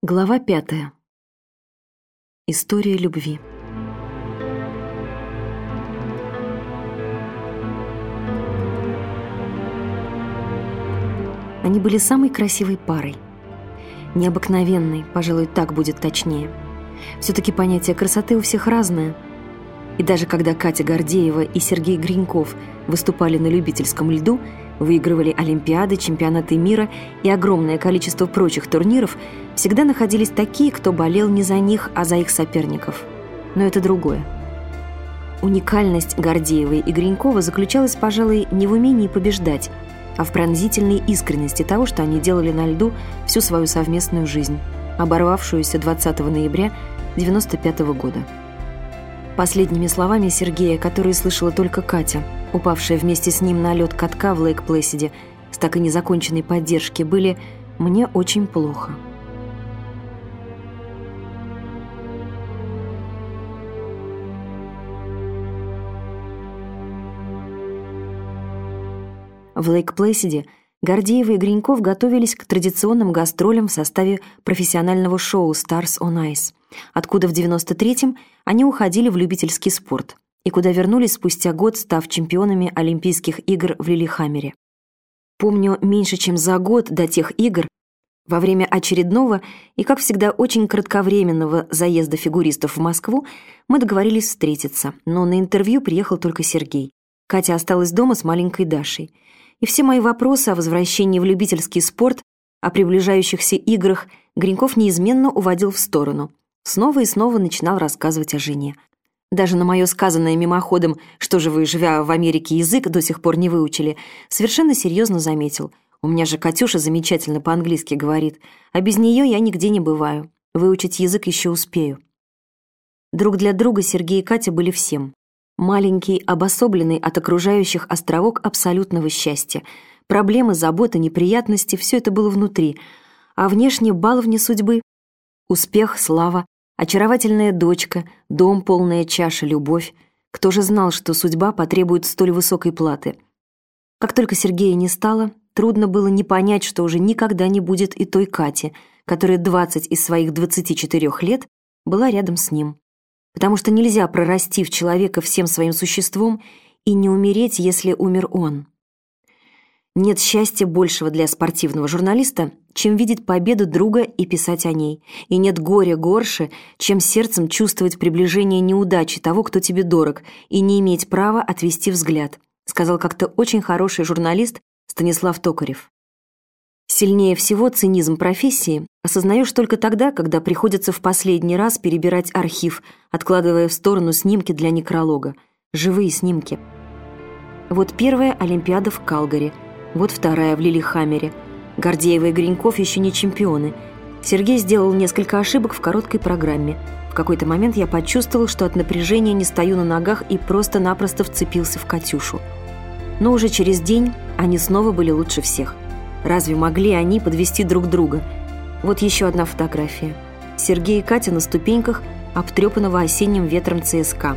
Глава пятая. История любви. Они были самой красивой парой. Необыкновенной, пожалуй, так будет точнее. Все-таки понятие красоты у всех разное. И даже когда Катя Гордеева и Сергей Гриньков выступали на любительском льду – выигрывали Олимпиады, чемпионаты мира и огромное количество прочих турниров, всегда находились такие, кто болел не за них, а за их соперников. Но это другое. Уникальность Гордеевой и Гринькова заключалась, пожалуй, не в умении побеждать, а в пронзительной искренности того, что они делали на льду всю свою совместную жизнь, оборвавшуюся 20 ноября 1995 года. Последними словами Сергея, которые слышала только Катя, упавшая вместе с ним на лед катка в Лейк-Плэсиде с так и незаконченной поддержки, были «мне очень плохо». В Лейк-Плэсиде Гордеева и Гриньков готовились к традиционным гастролям в составе профессионального шоу «Stars on Ice», откуда в 93-м они уходили в любительский спорт и куда вернулись спустя год, став чемпионами Олимпийских игр в Лилихаммере. Помню, меньше чем за год до тех игр, во время очередного и, как всегда, очень кратковременного заезда фигуристов в Москву мы договорились встретиться, но на интервью приехал только Сергей. Катя осталась дома с маленькой Дашей. И все мои вопросы о возвращении в любительский спорт, о приближающихся играх Гриньков неизменно уводил в сторону – снова и снова начинал рассказывать о жене. Даже на мое сказанное мимоходом, что же вы, живя в Америке, язык до сих пор не выучили, совершенно серьезно заметил. У меня же Катюша замечательно по-английски говорит, а без нее я нигде не бываю. Выучить язык еще успею. Друг для друга Сергей и Катя были всем. Маленький, обособленный от окружающих островок абсолютного счастья. Проблемы, заботы, неприятности — все это было внутри. А внешне баловни судьбы — успех, слава, Очаровательная дочка, дом, полная чаша, любовь. Кто же знал, что судьба потребует столь высокой платы? Как только Сергея не стало, трудно было не понять, что уже никогда не будет и той Кати, которая 20 из своих 24 лет была рядом с ним. Потому что нельзя прорасти в человека всем своим существом и не умереть, если умер он. Нет счастья большего для спортивного журналиста, чем видеть победу друга и писать о ней. И нет горя горше, чем сердцем чувствовать приближение неудачи того, кто тебе дорог, и не иметь права отвести взгляд, сказал как-то очень хороший журналист Станислав Токарев. Сильнее всего цинизм профессии осознаешь только тогда, когда приходится в последний раз перебирать архив, откладывая в сторону снимки для некролога. Живые снимки. Вот первая Олимпиада в Калгари – вот вторая в Лилихаммере. Гордеева и Гриньков еще не чемпионы. Сергей сделал несколько ошибок в короткой программе. В какой-то момент я почувствовал, что от напряжения не стою на ногах и просто-напросто вцепился в Катюшу. Но уже через день они снова были лучше всех. Разве могли они подвести друг друга? Вот еще одна фотография. Сергей и Катя на ступеньках обтрепанного осенним ветром ЦСКА.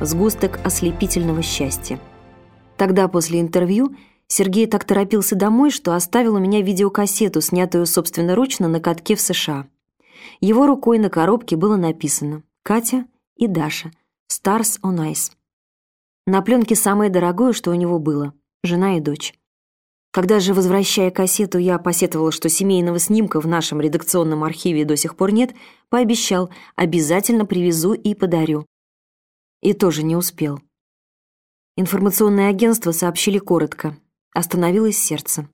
Сгусток ослепительного счастья. Тогда после интервью Сергей так торопился домой, что оставил у меня видеокассету, снятую собственноручно на катке в США. Его рукой на коробке было написано «Катя и Даша. Stars on Ice». На пленке самое дорогое, что у него было — жена и дочь. Когда же, возвращая кассету, я посетовала, что семейного снимка в нашем редакционном архиве до сих пор нет, пообещал, обязательно привезу и подарю. И тоже не успел. Информационное агентство сообщили коротко. Остановилось сердце.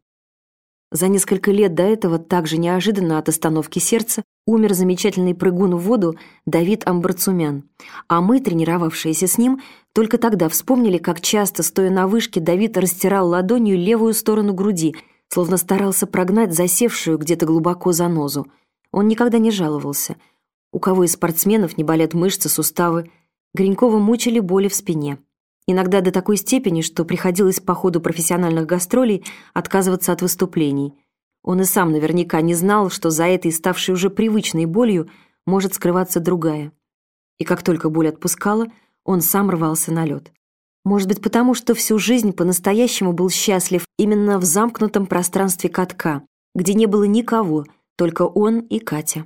За несколько лет до этого также неожиданно от остановки сердца умер замечательный прыгун в воду Давид Амбарцумян, а мы, тренировавшиеся с ним, только тогда вспомнили, как часто, стоя на вышке, Давид растирал ладонью левую сторону груди, словно старался прогнать засевшую где-то глубоко занозу. Он никогда не жаловался. У кого из спортсменов не болят мышцы, суставы, Гринькова мучили боли в спине. Иногда до такой степени, что приходилось по ходу профессиональных гастролей отказываться от выступлений. Он и сам наверняка не знал, что за этой ставшей уже привычной болью может скрываться другая. И как только боль отпускала, он сам рвался на лед. Может быть, потому что всю жизнь по-настоящему был счастлив именно в замкнутом пространстве катка, где не было никого, только он и Катя.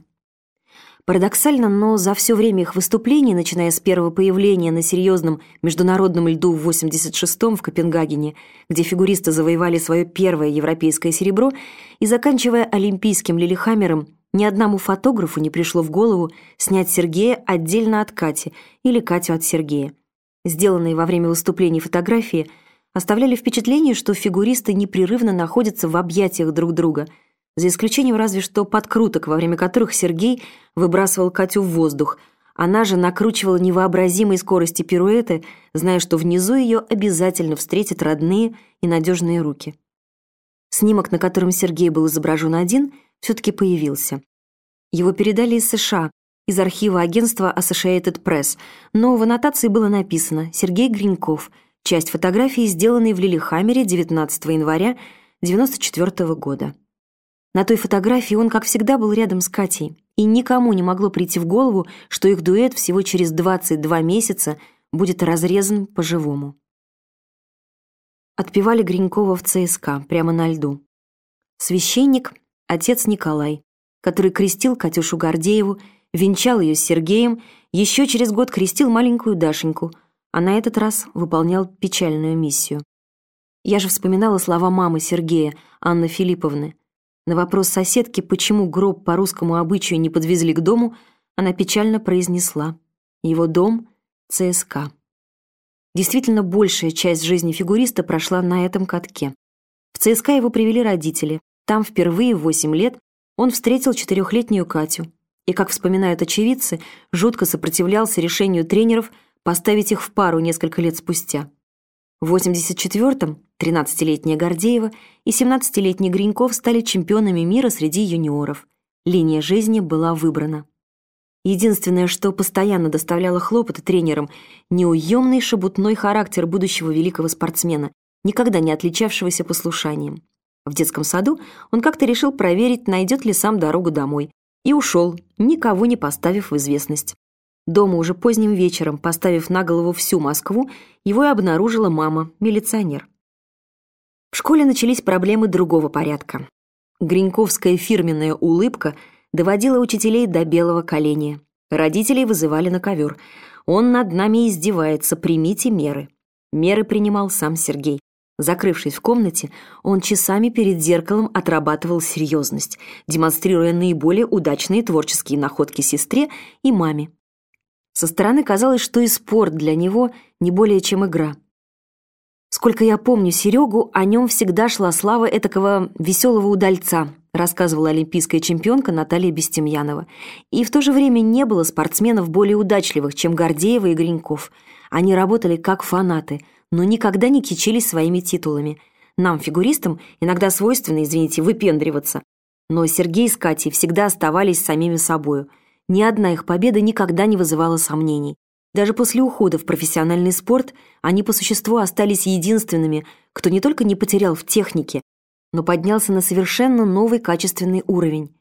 Парадоксально, но за все время их выступлений, начиная с первого появления на серьезном международном льду в 86-м в Копенгагене, где фигуристы завоевали свое первое европейское серебро, и заканчивая олимпийским Лилихаммером, ни одному фотографу не пришло в голову снять Сергея отдельно от Кати или Катю от Сергея. Сделанные во время выступлений фотографии оставляли впечатление, что фигуристы непрерывно находятся в объятиях друг друга – за исключением разве что подкруток, во время которых Сергей выбрасывал Катю в воздух. Она же накручивала невообразимой скорости пируэты, зная, что внизу ее обязательно встретят родные и надежные руки. Снимок, на котором Сергей был изображен один, все-таки появился. Его передали из США, из архива агентства Associated Press, но в аннотации было написано «Сергей Гриньков», часть фотографии, сделанной в Лилихаммере 19 января 1994 года. На той фотографии он, как всегда, был рядом с Катей, и никому не могло прийти в голову, что их дуэт всего через 22 месяца будет разрезан по-живому. Отпевали Гринькова в ЦСКА, прямо на льду. Священник — отец Николай, который крестил Катюшу Гордееву, венчал ее с Сергеем, еще через год крестил маленькую Дашеньку, а на этот раз выполнял печальную миссию. Я же вспоминала слова мамы Сергея, Анны Филипповны. На вопрос соседки, почему гроб по русскому обычаю не подвезли к дому, она печально произнесла «Его дом — ЦСК». Действительно, большая часть жизни фигуриста прошла на этом катке. В ЦСКА его привели родители. Там впервые в 8 лет он встретил четырехлетнюю Катю. И, как вспоминают очевидцы, жутко сопротивлялся решению тренеров поставить их в пару несколько лет спустя. В 84-м 13-летняя Гордеева и 17-летний Гриньков стали чемпионами мира среди юниоров. Линия жизни была выбрана. Единственное, что постоянно доставляло хлопоты тренерам, неуемный шебутной характер будущего великого спортсмена, никогда не отличавшегося послушанием. В детском саду он как-то решил проверить, найдет ли сам дорогу домой, и ушел, никого не поставив в известность. Дома уже поздним вечером, поставив на голову всю Москву, его и обнаружила мама, милиционер. В школе начались проблемы другого порядка. Гриньковская фирменная улыбка доводила учителей до белого коленя. Родителей вызывали на ковер. «Он над нами издевается, примите меры». Меры принимал сам Сергей. Закрывшись в комнате, он часами перед зеркалом отрабатывал серьезность, демонстрируя наиболее удачные творческие находки сестре и маме. Со стороны казалось, что и спорт для него не более чем игра. «Сколько я помню Серегу, о нем всегда шла слава этакого веселого удальца», рассказывала олимпийская чемпионка Наталья Бестемьянова. И в то же время не было спортсменов более удачливых, чем Гордеева и Гриньков. Они работали как фанаты, но никогда не кичились своими титулами. Нам, фигуристам, иногда свойственно, извините, выпендриваться. Но Сергей с Катей всегда оставались самими собою – ни одна их победа никогда не вызывала сомнений. Даже после ухода в профессиональный спорт они по существу остались единственными, кто не только не потерял в технике, но поднялся на совершенно новый качественный уровень.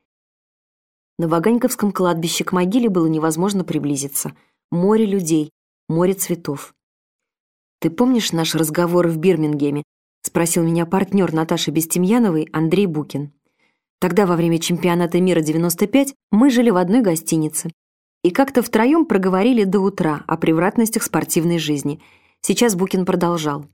На Ваганьковском кладбище к могиле было невозможно приблизиться. Море людей, море цветов. «Ты помнишь наш разговор в Бирмингеме?» — спросил меня партнер Наташи Бестемьяновой Андрей Букин. Тогда, во время чемпионата мира 95, мы жили в одной гостинице. И как-то втроем проговорили до утра о превратностях спортивной жизни. Сейчас Букин продолжал.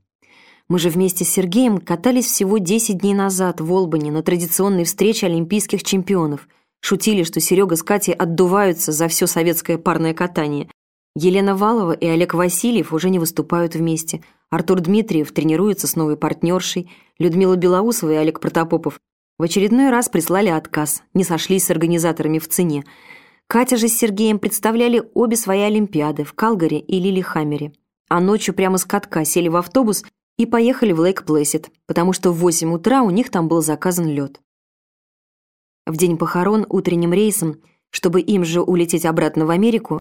Мы же вместе с Сергеем катались всего 10 дней назад в Олбани на традиционной встрече олимпийских чемпионов. Шутили, что Серега с Катей отдуваются за все советское парное катание. Елена Валова и Олег Васильев уже не выступают вместе. Артур Дмитриев тренируется с новой партнершей. Людмила Белоусова и Олег Протопопов в очередной раз прислали отказ, не сошлись с организаторами в цене. Катя же с Сергеем представляли обе свои Олимпиады в Калгари и Лилихаммере. А ночью прямо с катка сели в автобус и поехали в Лейк-Плэссид, потому что в 8 утра у них там был заказан лед. В день похорон утренним рейсом, чтобы им же улететь обратно в Америку,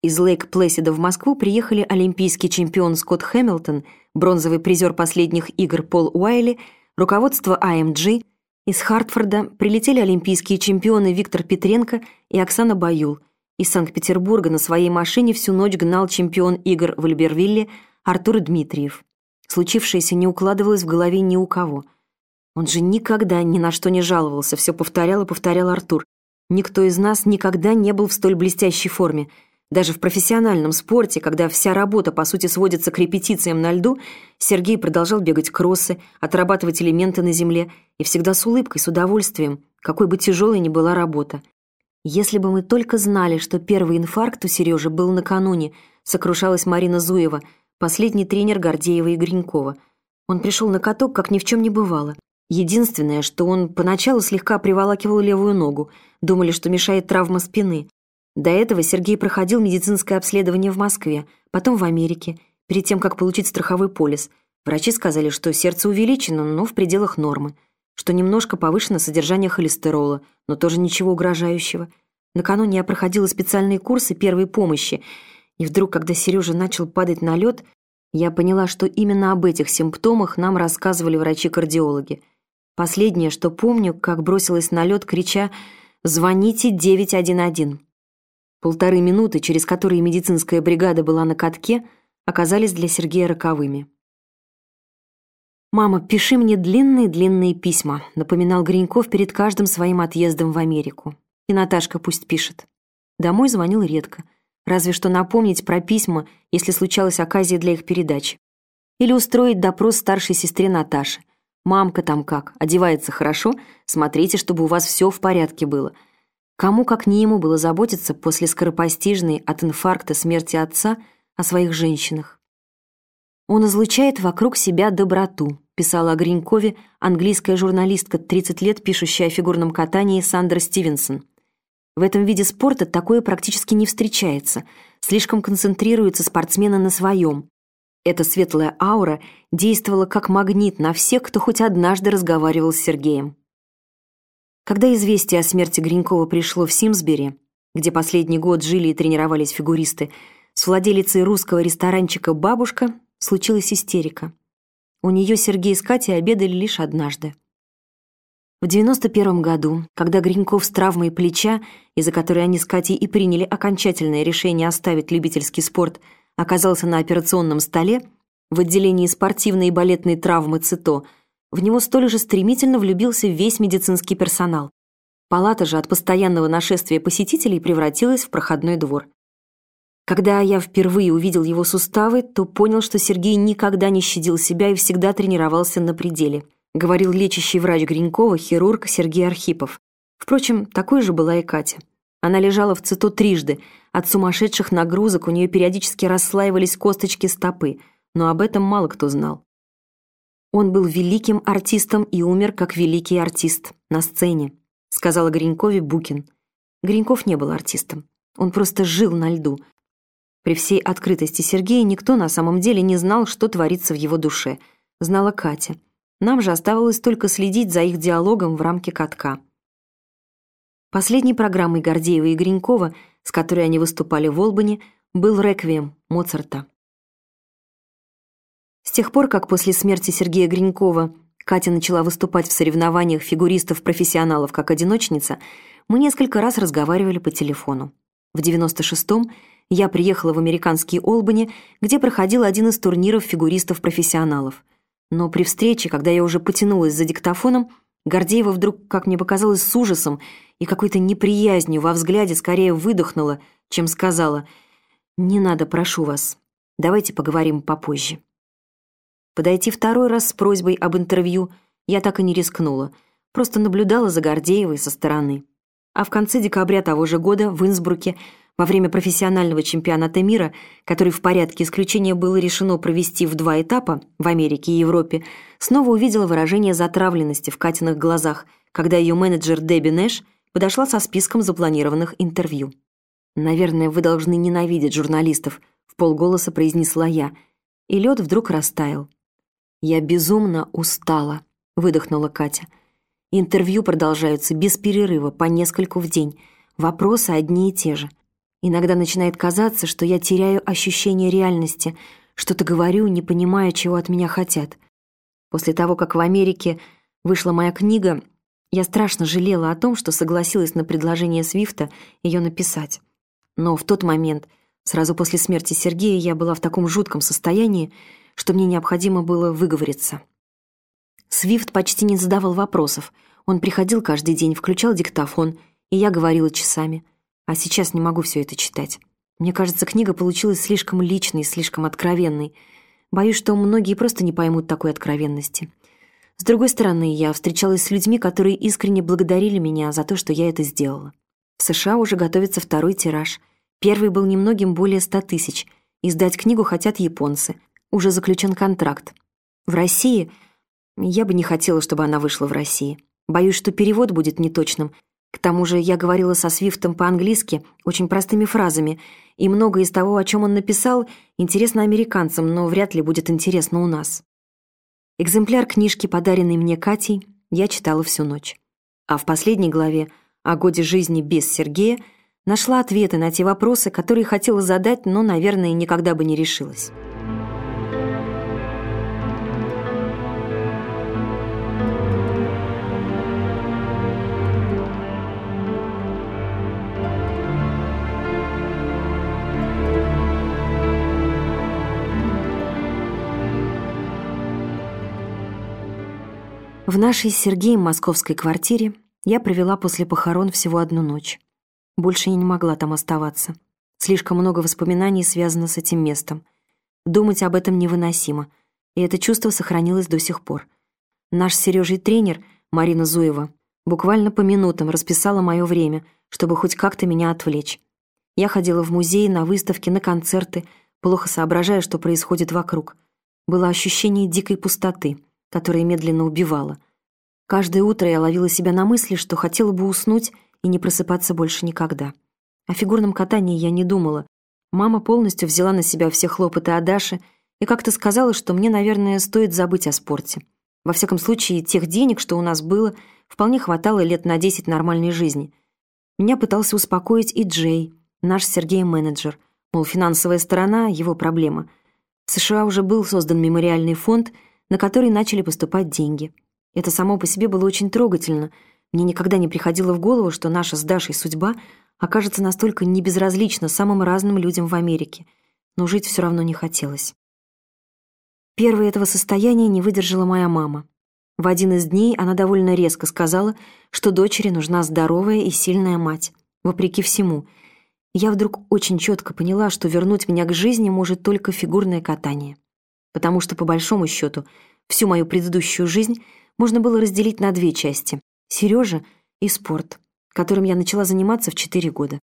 из Лейк-Плэссида в Москву приехали олимпийский чемпион Скотт Хэмилтон, бронзовый призер последних игр Пол Уайли, руководство IMG, из Хартфорда прилетели олимпийские чемпионы Виктор Петренко и Оксана Баюл. Из Санкт-Петербурга на своей машине всю ночь гнал чемпион игр в Альбервилле Артур Дмитриев. Случившееся не укладывалось в голове ни у кого. Он же никогда ни на что не жаловался, все повторял и повторял Артур. Никто из нас никогда не был в столь блестящей форме. Даже в профессиональном спорте, когда вся работа, по сути, сводится к репетициям на льду, Сергей продолжал бегать кроссы, отрабатывать элементы на земле, и всегда с улыбкой, с удовольствием, какой бы тяжелой ни была работа. Если бы мы только знали, что первый инфаркт у Сережи был накануне, сокрушалась Марина Зуева, последний тренер Гордеева и Гринькова. Он пришел на каток, как ни в чем не бывало. Единственное, что он поначалу слегка приволакивал левую ногу, думали, что мешает травма спины. До этого Сергей проходил медицинское обследование в Москве, потом в Америке, перед тем, как получить страховой полис. Врачи сказали, что сердце увеличено, но в пределах нормы, что немножко повышено содержание холестерола, но тоже ничего угрожающего. Накануне я проходила специальные курсы первой помощи, и вдруг, когда Сережа начал падать на лед, я поняла, что именно об этих симптомах нам рассказывали врачи-кардиологи – Последнее, что помню, как бросилась на лед, крича «Звоните 911». Полторы минуты, через которые медицинская бригада была на катке, оказались для Сергея роковыми. «Мама, пиши мне длинные-длинные письма», напоминал Гриньков перед каждым своим отъездом в Америку. И Наташка пусть пишет. Домой звонил редко, разве что напомнить про письма, если случалась оказия для их передачи. Или устроить допрос старшей сестре Наташи. Мамка там как, одевается хорошо, смотрите, чтобы у вас все в порядке было. Кому, как не ему, было заботиться после скоропостижной от инфаркта смерти отца о своих женщинах. Он излучает вокруг себя доброту, писала о Гринькове английская журналистка, 30 лет пишущая о фигурном катании Сандра Стивенсон. В этом виде спорта такое практически не встречается, слишком концентрируются спортсмены на своем, эта светлая аура действовала как магнит на всех, кто хоть однажды разговаривал с Сергеем. Когда известие о смерти Гринькова пришло в Симсбери, где последний год жили и тренировались фигуристы, с владелицей русского ресторанчика «Бабушка» случилась истерика. У нее Сергей с Катей обедали лишь однажды. В 91 году, когда Гриньков с травмой плеча, из-за которой они с Катей и приняли окончательное решение оставить любительский спорт – оказался на операционном столе в отделении спортивной и балетной травмы ЦИТО, в него столь же стремительно влюбился весь медицинский персонал. Палата же от постоянного нашествия посетителей превратилась в проходной двор. Когда я впервые увидел его суставы, то понял, что Сергей никогда не щадил себя и всегда тренировался на пределе, говорил лечащий врач Гринькова, хирург Сергей Архипов. Впрочем, такой же была и Катя. Она лежала в циту трижды. От сумасшедших нагрузок у нее периодически расслаивались косточки стопы, но об этом мало кто знал. Он был великим артистом и умер как великий артист на сцене, сказала Гринькове Букин. Гриньков не был артистом. Он просто жил на льду. При всей открытости Сергея никто на самом деле не знал, что творится в его душе. Знала Катя. Нам же оставалось только следить за их диалогом в рамке катка. Последней программой Гордеева и Гринькова, с которой они выступали в Олбани, был «Реквием» Моцарта. С тех пор, как после смерти Сергея Гринькова Катя начала выступать в соревнованиях фигуристов-профессионалов как одиночница, мы несколько раз разговаривали по телефону. В 96-м я приехала в американский Олбани, где проходил один из турниров фигуристов-профессионалов. Но при встрече, когда я уже потянулась за диктофоном, Гордеева вдруг, как мне показалось, с ужасом и какой-то неприязнью во взгляде скорее выдохнула, чем сказала «Не надо, прошу вас, давайте поговорим попозже». Подойти второй раз с просьбой об интервью я так и не рискнула, просто наблюдала за Гордеевой со стороны. А в конце декабря того же года в Инсбруке во время профессионального чемпионата мира, который в порядке исключения было решено провести в два этапа в Америке и Европе, снова увидела выражение затравленности в Катиных глазах, когда ее менеджер Дебби Нэш подошла со списком запланированных интервью. «Наверное, вы должны ненавидеть журналистов», — в полголоса произнесла я, и лед вдруг растаял. «Я безумно устала», — выдохнула Катя. «Интервью продолжаются без перерыва, по нескольку в день. Вопросы одни и те же. Иногда начинает казаться, что я теряю ощущение реальности, что-то говорю, не понимая, чего от меня хотят. После того, как в Америке вышла моя книга, я страшно жалела о том, что согласилась на предложение Свифта ее написать. Но в тот момент, сразу после смерти Сергея, я была в таком жутком состоянии, что мне необходимо было выговориться. Свифт почти не задавал вопросов. Он приходил каждый день, включал диктофон и я говорила часами. А сейчас не могу все это читать. Мне кажется, книга получилась слишком личной, слишком откровенной. Боюсь, что многие просто не поймут такой откровенности. С другой стороны, я встречалась с людьми, которые искренне благодарили меня за то, что я это сделала. В США уже готовится второй тираж. Первый был немногим более ста тысяч. Издать книгу хотят японцы. Уже заключен контракт. В России... Я бы не хотела, чтобы она вышла в России. Боюсь, что перевод будет неточным. К тому же я говорила со Свифтом по-английски, очень простыми фразами, и многое из того, о чем он написал, интересно американцам, но вряд ли будет интересно у нас. Экземпляр книжки, подаренный мне Катей, я читала всю ночь. А в последней главе о годе жизни без Сергея нашла ответы на те вопросы, которые хотела задать, но, наверное, никогда бы не решилась. В нашей с Сергеем московской квартире я провела после похорон всего одну ночь. Больше я не могла там оставаться. Слишком много воспоминаний связано с этим местом. Думать об этом невыносимо, и это чувство сохранилось до сих пор. Наш с Сережей тренер, Марина Зуева, буквально по минутам расписала мое время, чтобы хоть как-то меня отвлечь. Я ходила в музей, на выставки, на концерты, плохо соображая, что происходит вокруг. Было ощущение дикой пустоты — которая медленно убивала. Каждое утро я ловила себя на мысли, что хотела бы уснуть и не просыпаться больше никогда. О фигурном катании я не думала. Мама полностью взяла на себя все хлопоты о Даше и как-то сказала, что мне, наверное, стоит забыть о спорте. Во всяком случае, тех денег, что у нас было, вполне хватало лет на 10 нормальной жизни. Меня пытался успокоить и Джей, наш Сергей менеджер, мол, финансовая сторона — его проблема. В США уже был создан мемориальный фонд — на который начали поступать деньги. Это само по себе было очень трогательно. Мне никогда не приходило в голову, что наша с Дашей судьба окажется настолько небезразлична самым разным людям в Америке. Но жить все равно не хотелось. Первое этого состояния не выдержала моя мама. В один из дней она довольно резко сказала, что дочери нужна здоровая и сильная мать, вопреки всему. Я вдруг очень четко поняла, что вернуть меня к жизни может только фигурное катание потому что, по большому счету, всю мою предыдущую жизнь можно было разделить на две части — Сережа и спорт, которым я начала заниматься в четыре года.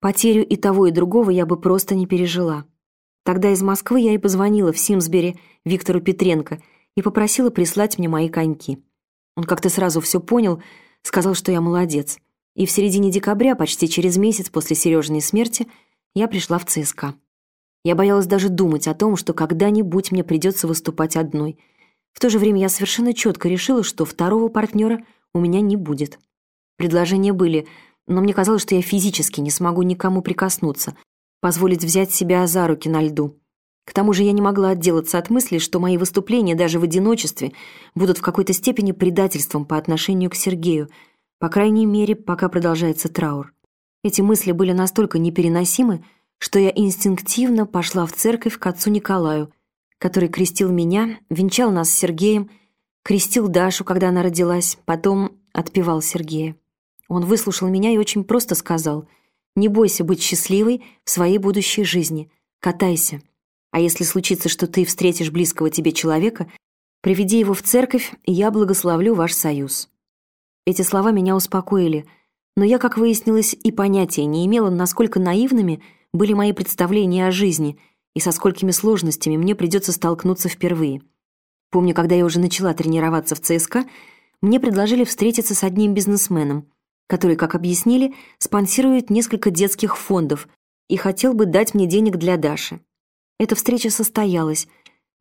Потерю и того, и другого я бы просто не пережила. Тогда из Москвы я и позвонила в Симсбери Виктору Петренко и попросила прислать мне мои коньки. Он как-то сразу все понял, сказал, что я молодец. И в середине декабря, почти через месяц после Сережиной смерти, я пришла в ЦСКА. Я боялась даже думать о том, что когда-нибудь мне придется выступать одной. В то же время я совершенно четко решила, что второго партнера у меня не будет. Предложения были, но мне казалось, что я физически не смогу никому прикоснуться, позволить взять себя за руки на льду. К тому же я не могла отделаться от мысли, что мои выступления даже в одиночестве будут в какой-то степени предательством по отношению к Сергею, по крайней мере, пока продолжается траур. Эти мысли были настолько непереносимы, что я инстинктивно пошла в церковь к отцу Николаю, который крестил меня, венчал нас с Сергеем, крестил Дашу, когда она родилась, потом отпевал Сергея. Он выслушал меня и очень просто сказал, «Не бойся быть счастливой в своей будущей жизни, катайся. А если случится, что ты встретишь близкого тебе человека, приведи его в церковь, и я благословлю ваш союз». Эти слова меня успокоили, но я, как выяснилось, и понятия не имела, насколько наивными – были мои представления о жизни и со сколькими сложностями мне придется столкнуться впервые. Помню, когда я уже начала тренироваться в ЦСКА, мне предложили встретиться с одним бизнесменом, который, как объяснили, спонсирует несколько детских фондов и хотел бы дать мне денег для Даши. Эта встреча состоялась,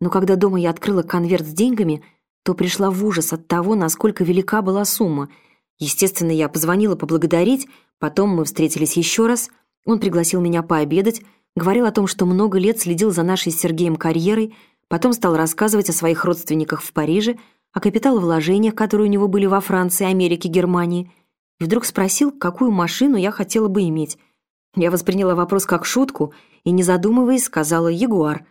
но когда дома я открыла конверт с деньгами, то пришла в ужас от того, насколько велика была сумма. Естественно, я позвонила поблагодарить, потом мы встретились еще раз — он пригласил меня пообедать, говорил о том, что много лет следил за нашей с Сергеем карьерой, потом стал рассказывать о своих родственниках в Париже, о капиталовложениях, которые у него были во Франции, Америке, Германии, и вдруг спросил, какую машину я хотела бы иметь. Я восприняла вопрос как шутку и, не задумываясь, сказала «Ягуар».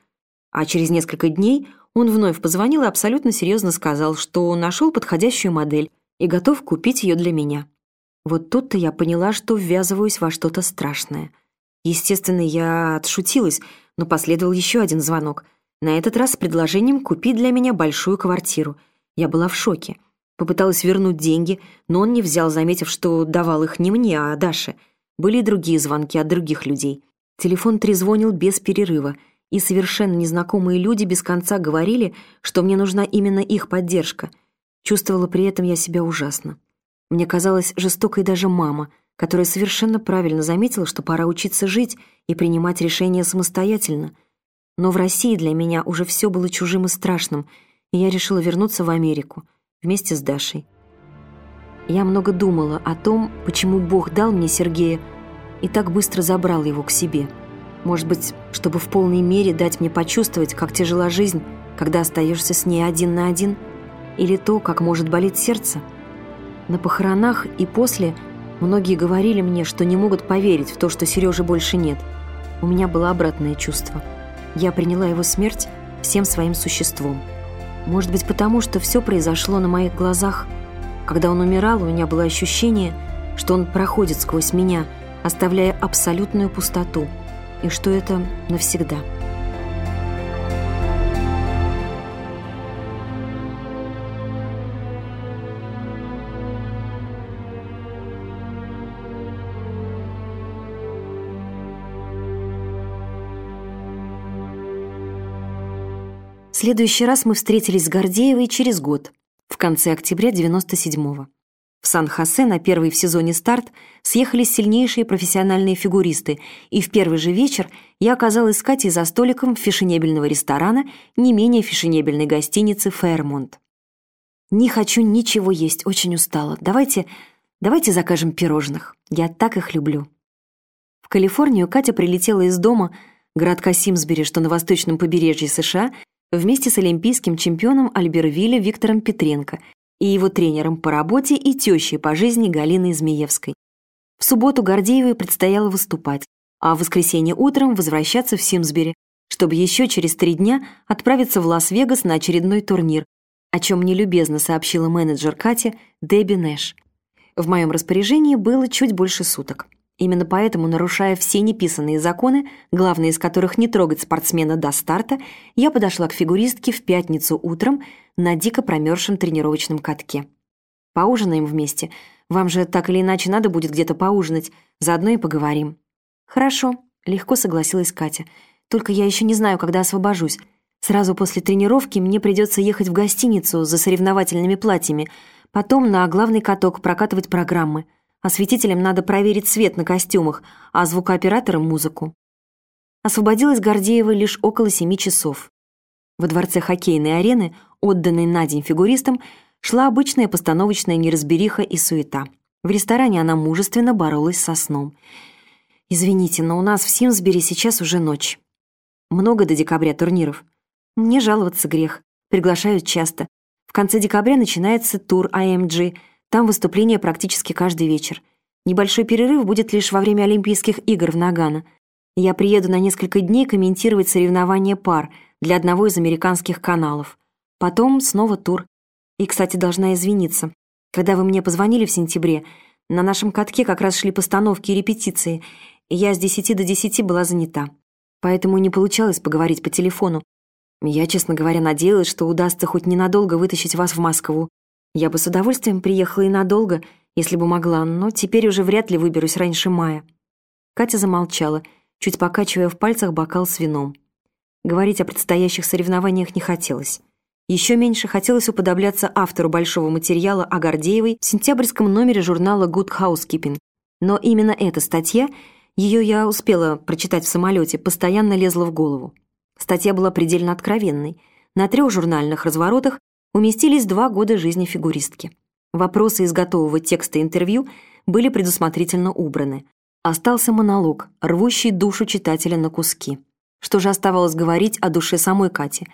А через несколько дней он вновь позвонил и абсолютно серьезно сказал, что нашел подходящую модель и готов купить ее для меня. Вот тут-то я поняла, что ввязываюсь во что-то страшное. Естественно, я отшутилась, но последовал еще один звонок. На этот раз с предложением купить для меня большую квартиру. Я была в шоке. Попыталась вернуть деньги, но он не взял, заметив, что давал их не мне, а Даше. Были и другие звонки от других людей. Телефон трезвонил без перерыва, и совершенно незнакомые люди без конца говорили, что мне нужна именно их поддержка. Чувствовала при этом я себя ужасно. Мне казалась жестокой даже мама, которая совершенно правильно заметила, что пора учиться жить и принимать решения самостоятельно. Но в России для меня уже все было чужим и страшным, и я решила вернуться в Америку вместе с Дашей. Я много думала о том, почему Бог дал мне Сергея и так быстро забрал его к себе. Может быть, чтобы в полной мере дать мне почувствовать, как тяжела жизнь, когда остаешься с ней один на один, или то, как может болеть сердце – на похоронах и после многие говорили мне, что не могут поверить в то, что Сережи больше нет. У меня было обратное чувство. Я приняла его смерть всем своим существом. Может быть, потому что все произошло на моих глазах. Когда он умирал, у меня было ощущение, что он проходит сквозь меня, оставляя абсолютную пустоту, и что это навсегда. Следующий раз мы встретились с Гордеевой через год, в конце октября 97-го. В Сан-Хосе на первый в сезоне старт съехались сильнейшие профессиональные фигуристы, и в первый же вечер я оказалась с Катей за столиком фешенебельного ресторана не менее фешенебельной гостиницы «Фэрмонт». «Не хочу ничего есть, очень устала. Давайте, давайте закажем пирожных. Я так их люблю». В Калифорнию Катя прилетела из дома, городка Симсбери, что на восточном побережье США, вместе с олимпийским чемпионом Альбервилля Виктором Петренко и его тренером по работе и тещей по жизни Галиной Змеевской. В субботу Гордеевой предстояло выступать, а в воскресенье утром возвращаться в Симсбери, чтобы еще через три дня отправиться в Лас-Вегас на очередной турнир, о чем мне любезно сообщила менеджер Кати Дебби Нэш. В моем распоряжении было чуть больше суток. Именно поэтому, нарушая все неписанные законы, главный из которых не трогать спортсмена до старта, я подошла к фигуристке в пятницу утром на дико промерзшем тренировочном катке. «Поужинаем вместе. Вам же так или иначе надо будет где-то поужинать. Заодно и поговорим». «Хорошо», — легко согласилась Катя. «Только я еще не знаю, когда освобожусь. Сразу после тренировки мне придется ехать в гостиницу за соревновательными платьями, потом на главный каток прокатывать программы». Осветителям надо проверить свет на костюмах, а звукооператорам — музыку. Освободилась Гордеева лишь около семи часов. Во дворце хоккейной арены, отданной на день фигуристам, шла обычная постановочная неразбериха и суета. В ресторане она мужественно боролась со сном. «Извините, но у нас в Симсбери сейчас уже ночь. Много до декабря турниров. Не жаловаться грех. Приглашают часто. В конце декабря начинается тур AMG — там выступления практически каждый вечер. Небольшой перерыв будет лишь во время Олимпийских игр в Нагано. Я приеду на несколько дней комментировать соревнования пар для одного из американских каналов. Потом снова тур. И, кстати, должна извиниться. Когда вы мне позвонили в сентябре, на нашем катке как раз шли постановки и репетиции, и я с десяти до десяти была занята. Поэтому не получалось поговорить по телефону. Я, честно говоря, надеялась, что удастся хоть ненадолго вытащить вас в Москву. Я бы с удовольствием приехала и надолго, если бы могла, но теперь уже вряд ли выберусь раньше мая». Катя замолчала, чуть покачивая в пальцах бокал с вином. Говорить о предстоящих соревнованиях не хотелось. Еще меньше хотелось уподобляться автору большого материала о Гордеевой в сентябрьском номере журнала Good Housekeeping. Но именно эта статья, ее я успела прочитать в самолете, постоянно лезла в голову. Статья была предельно откровенной. На трех журнальных разворотах уместились два года жизни фигуристки. Вопросы из готового текста интервью были предусмотрительно убраны. Остался монолог, рвущий душу читателя на куски. Что же оставалось говорить о душе самой Кати?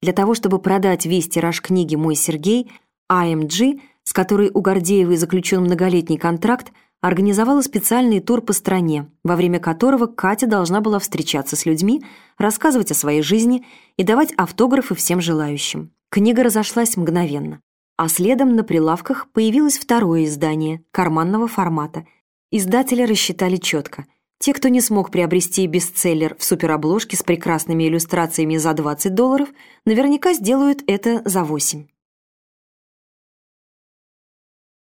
Для того, чтобы продать весь тираж книги «Мой Сергей», AMG, с которой у Гордеевой заключен многолетний контракт, организовала специальный тур по стране, во время которого Катя должна была встречаться с людьми, рассказывать о своей жизни и давать автографы всем желающим. Книга разошлась мгновенно. А следом на прилавках появилось второе издание, карманного формата. Издатели рассчитали четко. Те, кто не смог приобрести бестселлер в суперобложке с прекрасными иллюстрациями за 20 долларов, наверняка сделают это за 8.